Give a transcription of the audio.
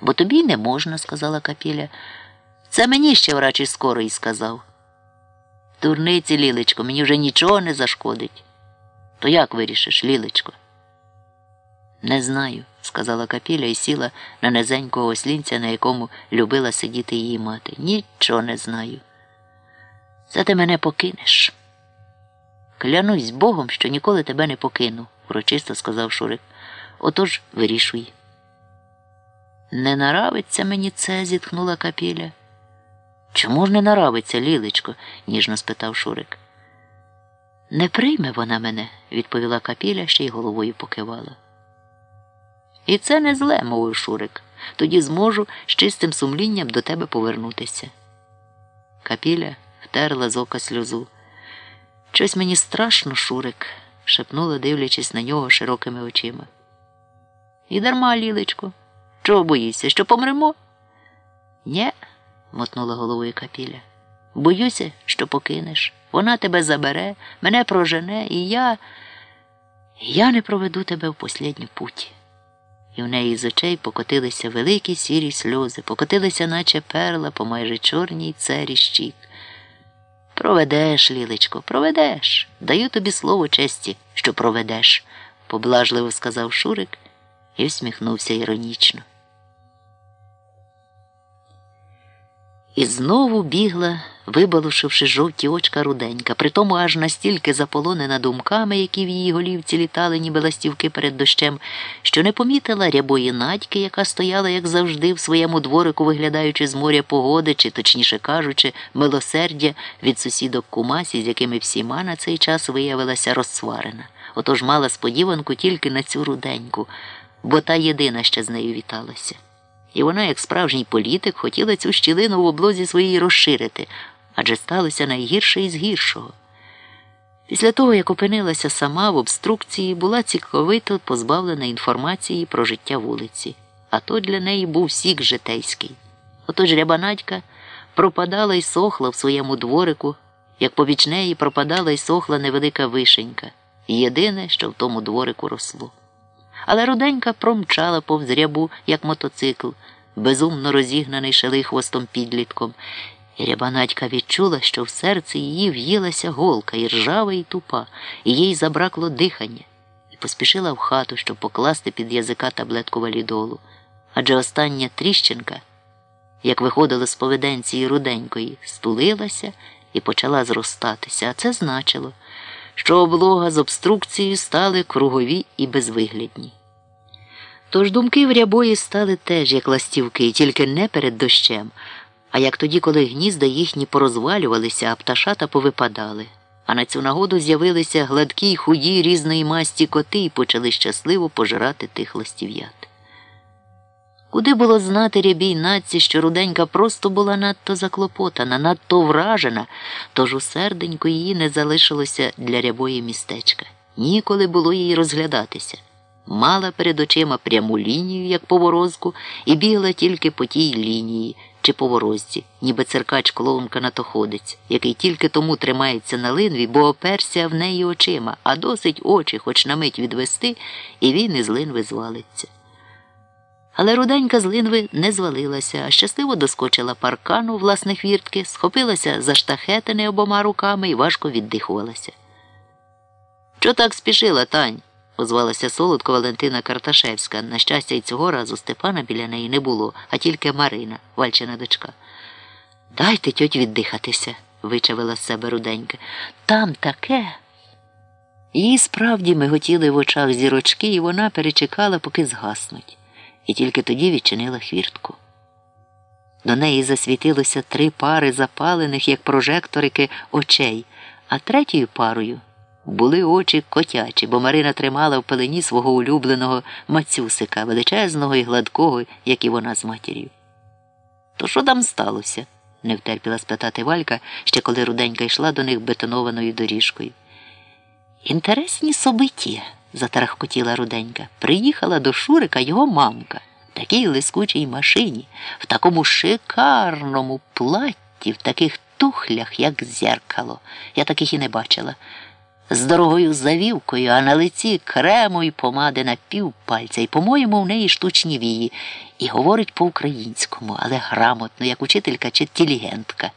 Бо тобі не можна, сказала Капіля. Це мені ще врач із скорої сказав. Дурниці, Лілечко, мені вже нічого не зашкодить. То як вирішиш, Лілечко? Не знаю, сказала Капіля і сіла на низенького ослінця, на якому любила сидіти її мати. Нічого не знаю. Це ти мене покинеш. Клянусь Богом, що ніколи тебе не покину, урочисто сказав Шурик. Отож вирішуй. Не наравиться мені це, зітхнула Капіля. Чому ж не наравиться, Лілечко? ніжно спитав Шурик. Не прийме вона мене, відповіла Капіля, ще й головою покивала. І це не зле, мовив Шурик. Тоді зможу з чистим сумлінням до тебе повернутися. Капіля втерла з ока сльозу. Щось мені страшно, Шурик, шепнула, дивлячись на нього широкими очима. І дарма, Лілечко. Чого боїшся, що помремо? Нє, мотнула головою Капіля. Боюся, що покинеш. Вона тебе забере, мене прожене, і я. Я не проведу тебе в послідню путь. І в неї з очей покотилися великі сірі сльози, покотилися, наче перла по майже чорній цері щік. Проведеш, Лілечко, проведеш. Даю тобі слово честі, що проведеш, поблажливо сказав Шурик і всміхнувся іронічно. І знову бігла, вибалушивши жовті очка руденька, притому аж настільки заполонена думками, які в її голівці літали, ніби ластівки перед дощем, що не помітила рябої надьки, яка стояла, як завжди, в своєму дворику, виглядаючи з моря погоди, чи, точніше кажучи, милосердя від сусідок кумасі, з якими всіма на цей час виявилася розсварена. Отож мала сподіванку тільки на цю руденьку, бо та єдина ще з нею віталася. І вона, як справжній політик, хотіла цю щілину в облозі своїй розширити, адже сталося найгірше із гіршого. Після того, як опинилася сама в обструкції, була цілковито позбавлена інформації про життя вулиці, а то для неї був сік житейський. Отож рябанадька пропадала й сохла в своєму дворику, як побіч неї пропадала й сохла невелика вишенька, єдине, що в тому дворику росло. Але руденька промчала повз рябу, як мотоцикл, безумно розігнаний шелий хвостом підлітком. І рябанадька відчула, що в серці її в'їлася голка і ржава, і тупа, і їй забракло дихання, і поспішила в хату, щоб покласти під язика таблетку валідолу. Адже остання тріщинка, як виходила з поведенції руденької, стулилася і почала зростатися, а це значило що облога з обструкцією стали кругові і безвиглядні. Тож думки в рябої стали теж як ластівки, тільки не перед дощем, а як тоді, коли гнізда їхні порозвалювалися, а пташата повипадали. А на цю нагоду з'явилися гладкі й худі різної масті коти і почали щасливо пожирати тих ластів'ят. Куди було знати рябій наці, що руденька просто була надто заклопотана, надто вражена, тож у її не залишилося для рябої містечка. Ніколи було їй розглядатися. Мала перед очима пряму лінію, як поворозку, і бігла тільки по тій лінії чи поворозці, ніби циркач клоун канатоходець, який тільки тому тримається на линві, бо оперся в неї очима, а досить очі, хоч на мить відвести, і він із линви звалиться. Але руденька з линви не звалилася, а щасливо доскочила паркану власне хвіртки, схопилася за штахетини обома руками і важко віддихувалася. Чого так спішила, Тань? озвалася солодко Валентина Карташевська. На щастя, й цього разу Степана біля неї не було, а тільки Марина, вальчина дочка. Дайте тьоть віддихатися, вичавила з себе руденька. Там таке. Їй справді миготіли в очах зірочки, і вона перечекала, поки згаснуть і тільки тоді відчинила хвіртку. До неї засвітилося три пари запалених, як прожекторики, очей, а третьою парою були очі котячі, бо Марина тримала в пелені свого улюбленого мацюсика, величезного і гладкого, як і вона з матір'ю. То що там сталося? не втерпіла спитати Валька, ще коли руденька йшла до них бетонованою доріжкою. Інтересні собиті затарахкотіла руденька. Приїхала до Шурика його мамка в такій лискучій машині, в такому шикарному платті, в таких тухлях, як зеркало. Я таких і не бачила. з дорогою завівкою, а на лиці крему і помади на півпальця, і, по-моєму, в неї штучні вії, і говорить по-українському, але грамотно, як учителька чи тілігентка.